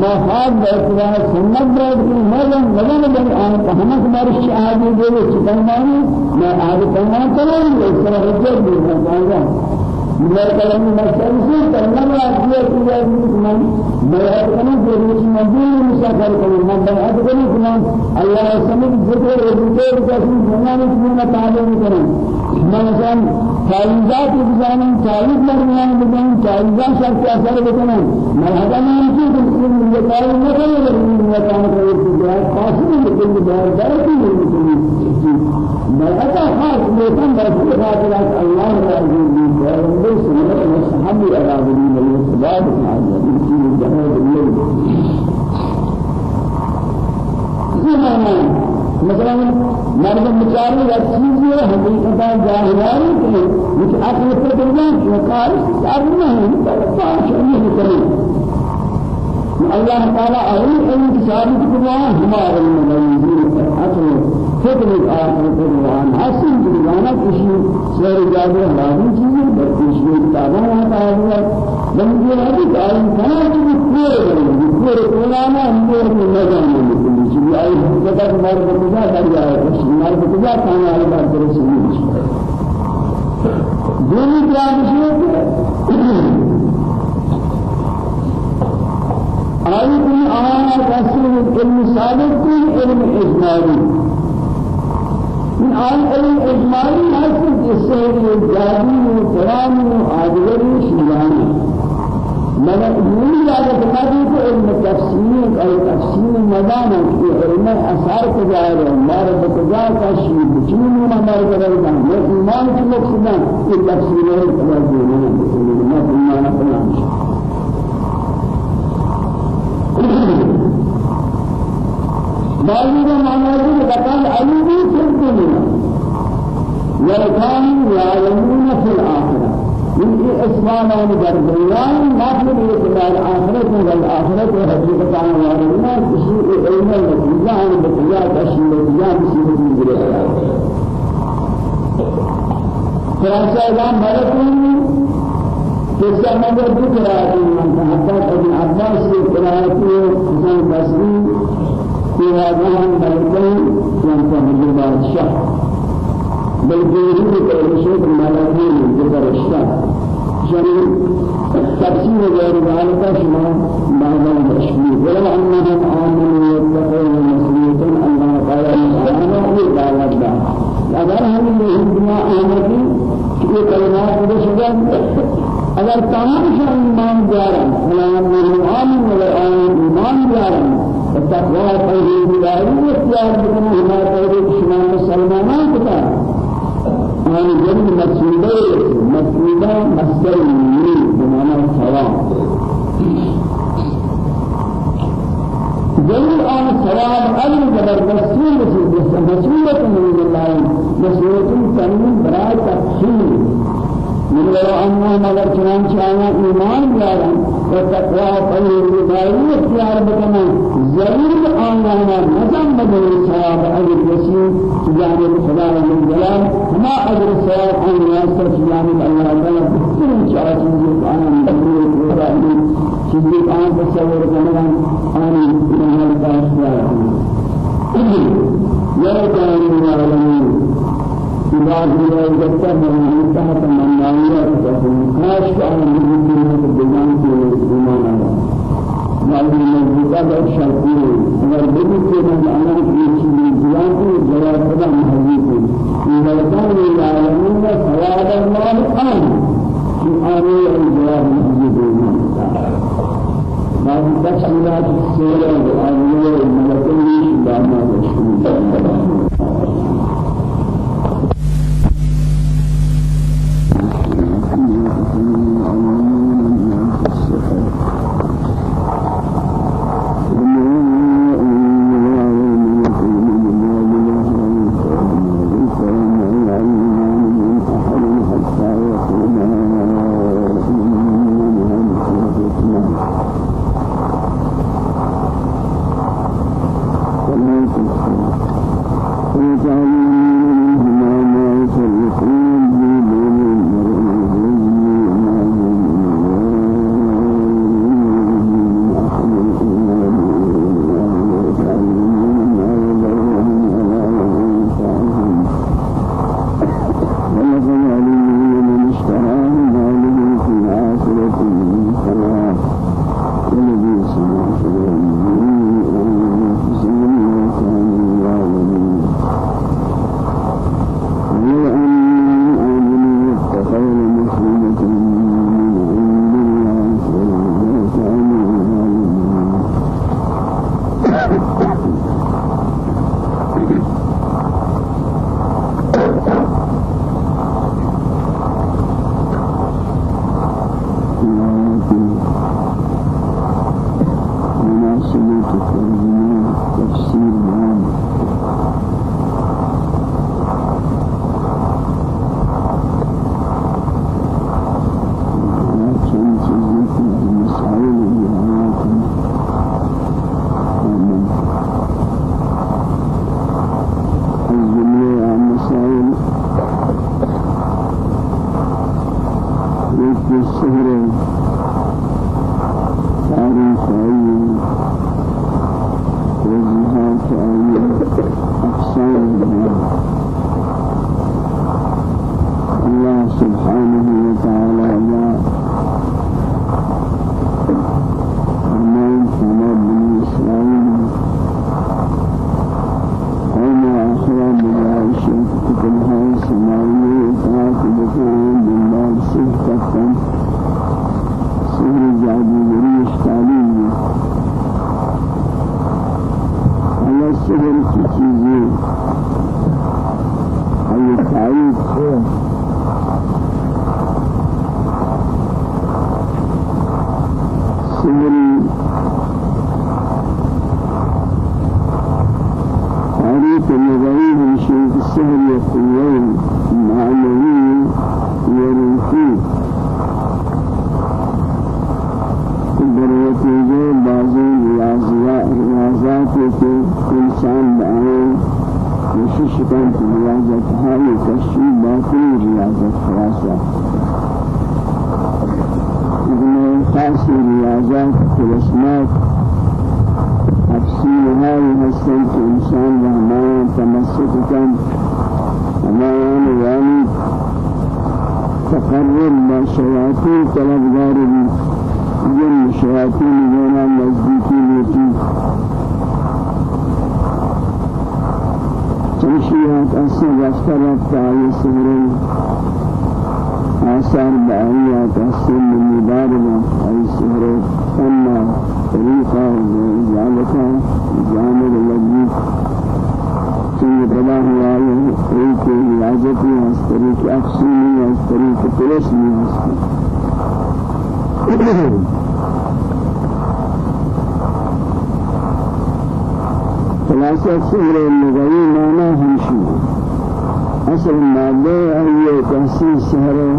ما خاص بيتنا سنة بيتني ماذا ماذا بين آن فهمت مرش عادي دي ما عادي كمان كلام ليس رجال ما من كلام مسألة سي كلام راجية كذا من بيات كمان جريش مدين مسافر كمان من بيات كمان الله سمع ذكر وذكر كذي جنان كمان تعلم كمان مثلا تعيزات بزمان تعيز مرمان بزمان تعيزات شرط أثر بكمان ما هذا ما يمكن تقول من يقال ما كان يقول ما كان يقول في جهاد قاسم بكل جهاد دارك ما هذا خاص بكم بس هذا الله رضي الله عنه سنة وصحابي أرادني من السباب هذا في الجهاد الليل زمان مثلا مرد مچاری یا چیزی ہے حقیقتا ظاہرانی کہ کچھ عقل پر درجان شکار کار نہیں پاش نہیں کرے اللہ تعالی اول ان ثابت کرنا ہمارے مدنین عقل فکر آخر کسی سیر جادو حرام چیزیں بلکہ میں کتابوں ہوتا ہے من یہ ہے کہ ان کان کی پورے پورے قرآن اندر میں نظر شيء أي كذا مار بتجا درجة مار بتجا كان على بعض الرسول دوني كلام شيء آية آية رسول علم سابق علم إجمالي من آية علم إجمالي حسب السير الجادي والكلام وعادي شيئا من يقول هذا بقدر علم التفسير أو تفسير مدانا في علم أثار تجارة ما رب تجارة شيء بشين ما ما رب ما إيمان في مقصدا في تفسير التجارة ما إيمان فلان بعض معناه ذكر علمي في الدنيا وكانوا يعلمون في الآخرة. من اسمان عن درجان مطلب اعتبار آخرت والآخرت حقیقت عن وارنا کسی علم النتیجہ عن بتجا کشی نتیجہ کسی نتیجہ خلاصہ اعلان بھرتوں قصہ مگر دو قرآن من حتى ابن عباس قرآن کی حسن بصری في هذا الملكين ينتهي بادشاہ بالجوهر كالشيء الملكين الشاه شريف تفسير غير ذلك شما بعض التشبيه ولو أنهم آمنوا واتقوا ومسلمين الله قال آمنوا بالله اگر ہم یہ آمدی یہ کلمات بشدن اگر تمام شان ایمان جارن فلان من آمن ولا آمن ایمان جارن التقوى خير داري اختيار بكم هنا خير شما مسلمان كتاب يعني جنب مسجدة مسجدة مصدر يمين بمعنى ثواب جنب آن ثواب أجر زبردستی مسئولة من الله مسئولة تنمين برای تفصیل من لو أنهم أگر چنانچہ آیا ایمان بیارن و تقوی طویل داری اختیار بکنا ضرور آیا نظام بدل ثواب أجر يسير جانب خدا من جلال ما أجر ثواب أن ياسر جانب الله تعالى بكل شرع چیزی آن بدل ثواب چیزی آن تصور کرنا آن ایمان داشت يا كائن العالمين بعد ما يذكر من تحت منايا كاش كان من مال المزبوطات الشرقية اگر بدید که من عمل ایچی بیزیاتی جواب خدا محضیتی این بلکان العالمین خواب المال آن. که آنه الجواب محضیتی بعد تفصیلات السیرة والعالمية السهر کی چیزیں والاسماء أفسير هاي هستن إنسان رحمان تمسك كان أمان يعني تقرب ما شياطين طلبگار جن شياطين جنا نزدیکی لیتی چمشیات اصل رفتہ رفتہ آئی سہرین آثار بعيا تحسن من مبارنا أي سهر أما طريقة وجعلك جانب الذي سنة تباه آيه طريق عزتي طريق از طريق تلسمي خلاصة سهر اللغوي معناه همشي. أصل المادة هي تحسين سهر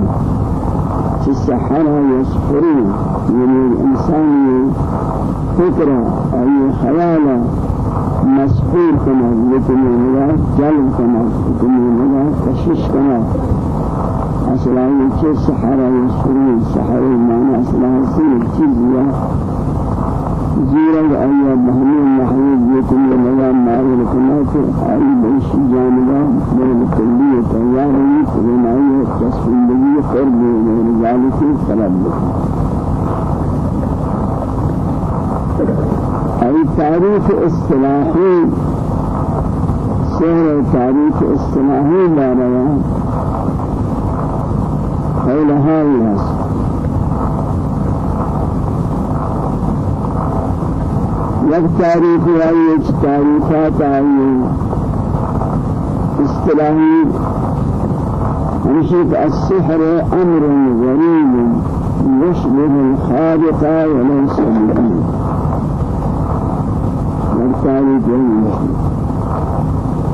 في السحرة يسحرون يعني الإنسان فكرة أي خيالة مسحور كما يتمي لها جلب كما يتمي لها تشوش كما أصل هي شيء سحرة يسحرون سحرة معنى أصلها سير چیز زيرا أي محمود محمود يكون لنا معروف كما أي بيش جانبا من الكلية تيار يكون أي تصفين بني قرب من ذلك طلب أي تعريف إصطلاحي؟ سهر تعريف إصطلاحي بارا قول هاي یک تاریخ آئی ایک تاریخات آئی اصطلاحی ہمشک السحر أمر غريب يشبه الخالق وليس به. یک تاریخ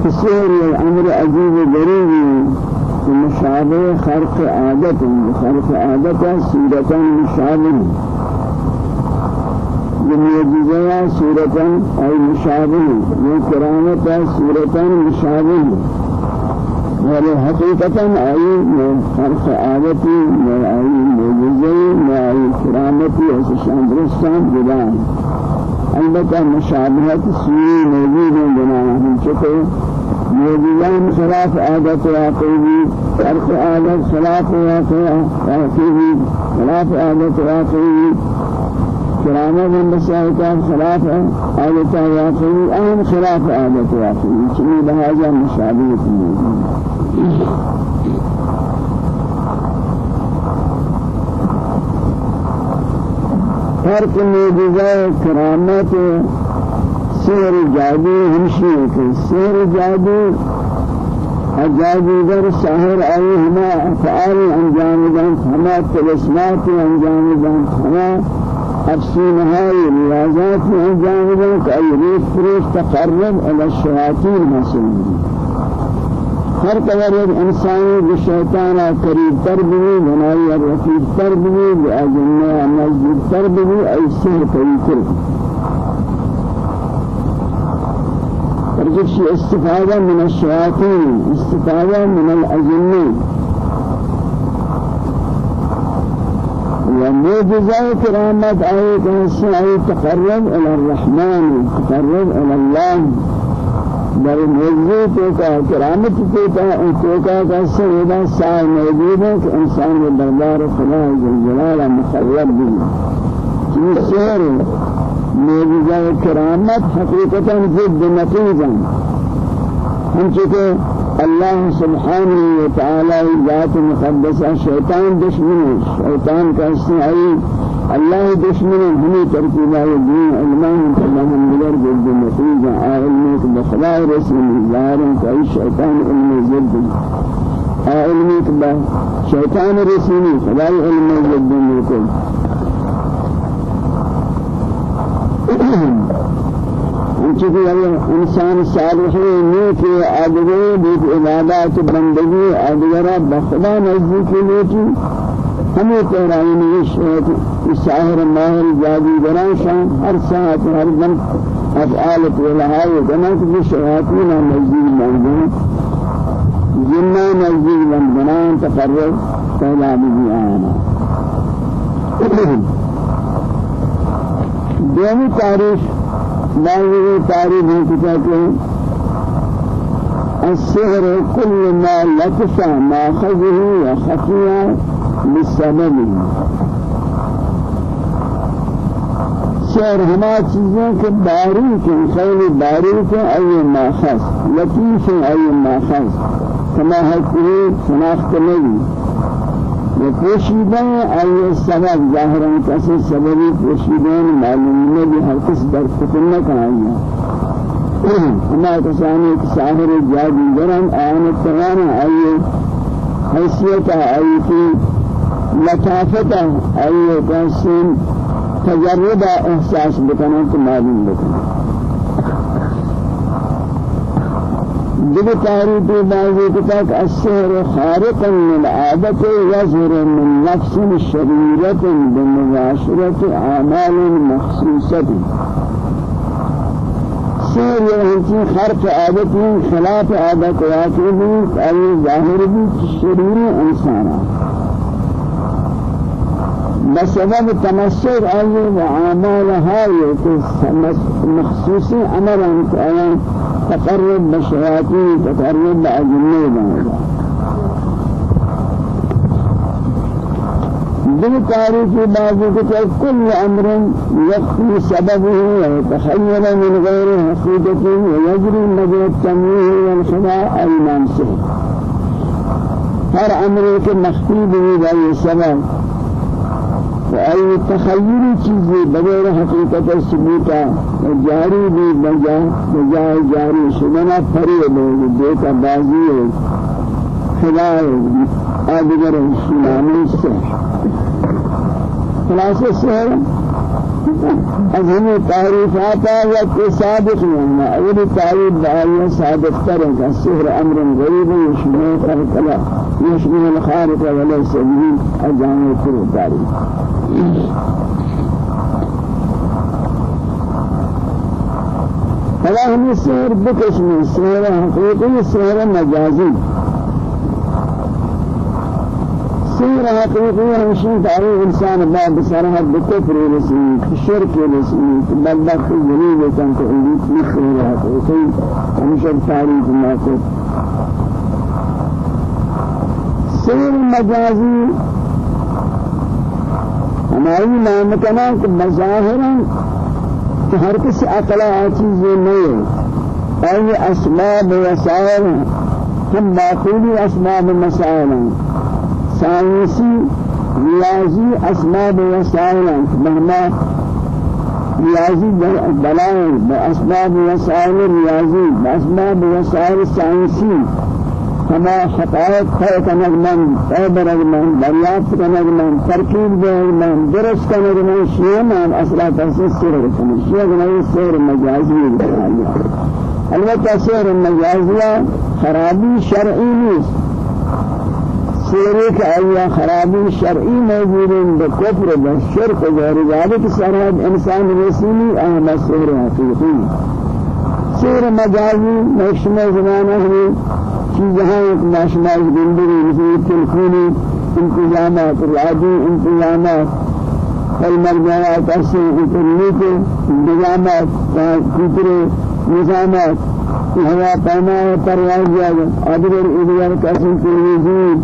السحر الامر عجيب غريب مشابه خرق عادة خرق عادة سورة مشابه. بمعجزة سورة أي مشابه. وكرامة سورة مشابه. وله حقيقة أي خلق آلتي أي معجزة أي كرامة وسشان درستان جدان البته مشابهت سوری موجود ہیں بنانا چکے موجودان خلاف عادت واقعی فرق عادت خلاف واقعی خلاف عادت واقعی كرامة من مسائل خلاف عادة واقعي أهم خلاف عادة واقعي شنو بهذا مشابهة فرق موجزة كرامات سير جادو همشي سير جادو در ساهر أي هما أفعال أنجام دان هما تلسمات أنجام دان هما أفسين هاي الرياضات أنجام ذلك أي ريش فريش تقرب الشياطين مسلمين ہر قدر ایک انسانی جو شیطان قریب تر بھی بنائی اور رفیق تر بھی اجنہ نزدیک تر بھی ایسے تر فرجش استفادة من الشياطين استفادة من الأجنة ومعجزة كرامة أي كنسي تقرب إلى الرحمن تقرب إلى الله. در موضوع تو کا کرامت تو کا تو کا کا سیدا سائے موجود ہے کہ انسان کے دربار خدا جل مخرب بھی یہ سیر معجزہ کرامت حقیقتا ضد نتیجہ ہم الله سبحانه وتعالى ذات مقدسة شيطان دشمن. شيطان كاسعي الله دشمن هني ترتيبا الدين علمان مدر جلد النتيجة علمك بخلاء رسم الله كأي شيطان علم جلد علمك بشيطان رسمي خلاء علم جلد النتيجة چونکہ اگر انسان صالح نیک آدگے بیت عبادات بندگی آدگرہ بخدا نزدیک لیتی ہمیں تہرائی نوش ساہر ماہر جادیگران شان ہر ساعت ہر دم افعالت ولہائی دنک بھی شیاطین نزدیک بندگی جنہ نزدیک بندگان تقرر پہلا بھی آنا دومی تاریخ باوی تعریف ہے کہ السحر كل ما لطف ماخذه وخفي بسببه سحر ہما چیزیں کہ باریک ہیں خیلی باریک ہیں ای ماخذ لطیف ہیں ای ماخذ ہے کہ شناخت نہیں وپوشیدن آئی سبب ظاہرا کسی سببی پوشیدن معلوم نبی ہر کس در کتن نکائی ہما کسانی ساہر جادی گرن آن تغان آئی حیثیت آئی کی لطافت آئی کسی تجربہ احساس بکنن تو معلوم بکنن دل تعریف بعضی کتاب السحر خارق للعادة يظهر من نفس شريرة بمباشرة أعمال مخصوصة سحر يعني خرق عادة خلاف عادة واقعي أي ظاهر بالشرير إنسانا بسبب تمسك أي وعمال هاي مخصوصي أمرا كأيان تقرب بشياطين تقرب بأجنة دل تعريف بعض كتاب كل أمر يخفي سببه ويتخيل من غير حقيقته ويجري مجرى التمويه والخداع أي نامسه هر أمر كمخفي به بأي سبب. وأي تخيل چیزی بغیر حقیقت ثبوتا جاری بھی بجا بجائے جاری شدنا فریب ہے دیتا بازی ہے خدا ہے آدگر سنانی سے۔ خلاص سے۔ از ہمیں تعریفات یا کہ صادق نہیں ہے اولی تعریف بآئی صادق ترین کا سحر أمر غریب یشمع خلق يشمل الخارق وليس به أجانب كل تعریف فلا هم السحر بقسم السحر حقيقي السحر مجازي سحر حقيقي همشين تعريف إنسان باب بصرها بكفر رسمي بشرك رسمي بلدخ تقولي في سحر حقيقي همشين تعريف ما سحر مجازي ہماری نام کنا کہ مظاہرا کہ ہر کسی عقلا چیز نہیں ہے اور یہ اسباب وسائل ہم باقولی اسباب مسائل سائنسی ریاضی اسباب وسائل مهما ریاضی دلائل بأسباب وسائل ریاضی بأسباب وسائل سائنسی۔ كما حقائق خلق نجمان عبر نجمان دریافت نجمان ترکیب نجمان درست نجمان شیء من أصلا تفسیر سر کنه شیء نجمان سر مجازی البته سر مجازی خرابی شرعی نیست. سیری که آیا خرابی شرعی موجود به کفر و شرک و غیر ذلك سراد انسان رسولی اهم سر حقیقی. سر مجازی مشمل زمانه ہمیں چیزیں ایک ناشناز زندگی مثل تلفونی انتظامات راجی انتظامات المرجع تأسي انترنت نظامات كتر نظامات هوا پیما پرواز جاگا آدگر ادگر قسم تلویزیون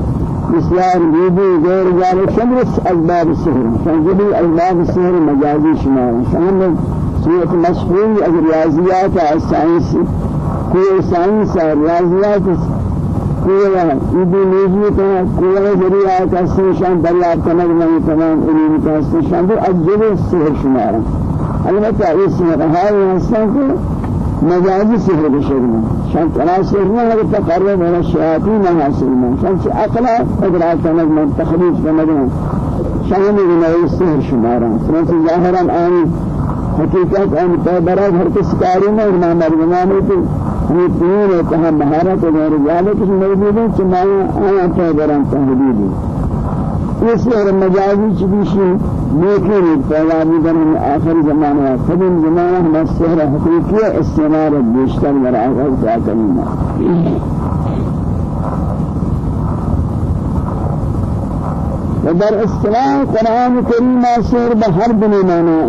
بسیار ویدیو غیر ذلك شمس اسباب السحر شنجبی اسباب السحر مجازی شمار شامل سورة مشهور از ریاضیات الساینس کوئی سائنس ریاضیات کوئی نیجی کا کوئی ذریعہ کا شان دریافت کرنے میں تمام علوم کا شان در أجل السحر شمار البتہ اس میں رہا ہے کہ مجازي سحر بشرنا شان تنا سحرنا هذا تقرب من الشياطين حاصلنا شان أقلا إدراك من تخريج من شان من السحر شمارا سنة ظاهرا آني حقیقت ان تبرز ہر کس کاری میں امام ارجمانی کی ہمیں تین ہے کہاں مہارت اور رجالت کی موجود ہے چنایا آیا تبران تحدیدی اس اور مجازی چبیشی لیکن پیدا در آخر زمانہ قدیم زمانہ ہم سحر حقیقی استعمال بیشتر در آخر کیا کرنا ودر اصطلاح قرآن کریم سحر بہر بنی معنی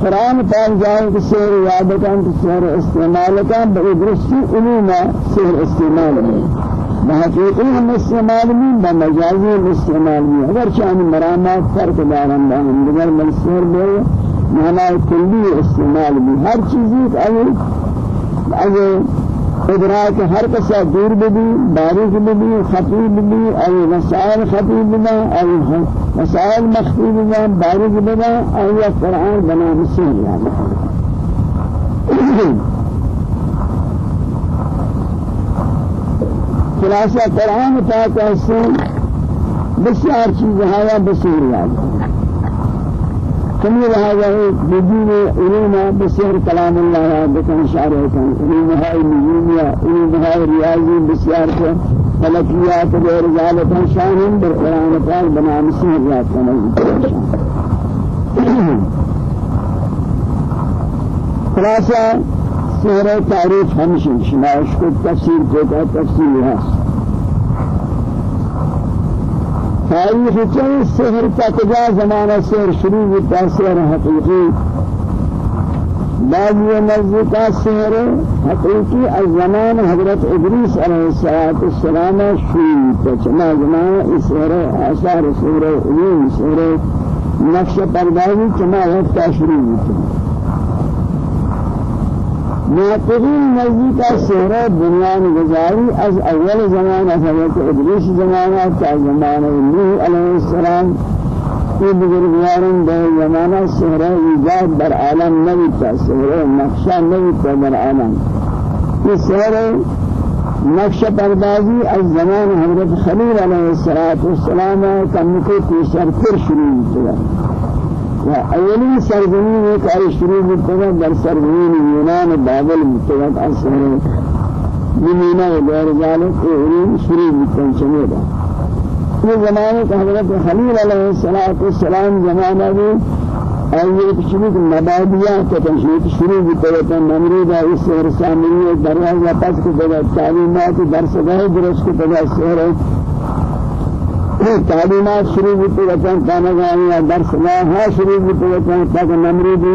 قرآن پاک جائے کہ سحر یاد کن کہ سحر استعمال کن بإدرسی علوم سحر استعمال میں بحقیقی ہم استعمال بھی بمجازی استعمال بھی اگر چاہنے مرامات فرق دارن باہم دیگر منصور بے معنی کلی استعمال بھی ہر چیزی اگر اگر قدرات ہر کسا دور بھی بارش بھی خطی بھی اور وسائل خطی بنا اور وسائل مخفی بنا بارش بنا اور یہ قرآن بنا مسیح خلاصہ قرآن پاک ایسے بسیار چیزیں ہیں، بسیار۔ یاد کمی لہذا ہے بدون علوم بسیر کلام اللہ یاد بکن شارع کن علوم ہے نجومیہ علوم ہے ریاضی بسیار کے فلکیات غیر ذالک شان در قرآن پاک بنا مسیح یاد کن خلاصہ سورة تعریف ہمشی شماش کو تفسیر کو کا تفسیر ہے تاریخ چند سحر کا کجا زمانہ سحر شروع ہوتا سحر حقیقی. بعض یہ نزدیک سحر حقیقی از زمان حضرت ادریس علیہ السلام شروع ہوتا چنا زمانہ اس سحر آثار سحر علوم سحر نقش پردازی چنا وقت شروع ہوتا ناطقین نزدیک سهره دنیا گزاری از اول زمان از حضرت ادریس زمانه تا زمان نوح علیه السلام. یہ بزرگواران به زمانہ سهره ایجاد بر عالم نبیتا سهره نقشہ نبیتا بر عالم. یہ سهره نقش پردازی از زمان حضرت خلیل علیه السلام کم کو پیشتر ہوتا أولي سرزمين ایک آئی شروع بکتا در سرزمین یونان بابل بکتا اثر بمینا غیر ذلك أولي شروع بکتا چمیدہ یہ زمانے کا حضرت خلیل علیہ السلام زمانہ بھی آئیے شروع مبادیات کا تنشیط شروع بکتا نمرود اس سہر سامنی دروازہ پس کو بگا تعلیمات درس گاہ درست کو بگا سہر تعلیمات شروع ہوتے ہیں کانا گایا درس لا شروع ہوتے ہیں تاکہ نمرودی